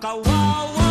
Kawawa.